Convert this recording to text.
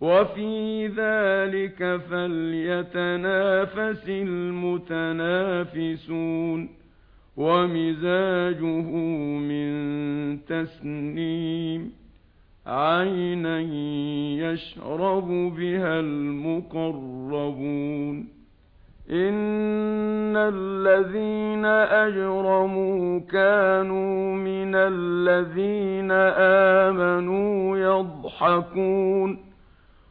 وَفِي ذَلِكَ فَلْيَتَنَافَسِ الْمُتَنَافِسُونَ وَمِزَاجُهُ مِن تَسْنِيمٍ عَيْنًا يَشْرَبُ بِهَا الْمُقَرَّبُونَ إِنَّ الَّذِينَ أَجْرَمُوا كَانُوا مِنَ الَّذِينَ آمَنُوا يَضْحَكُونَ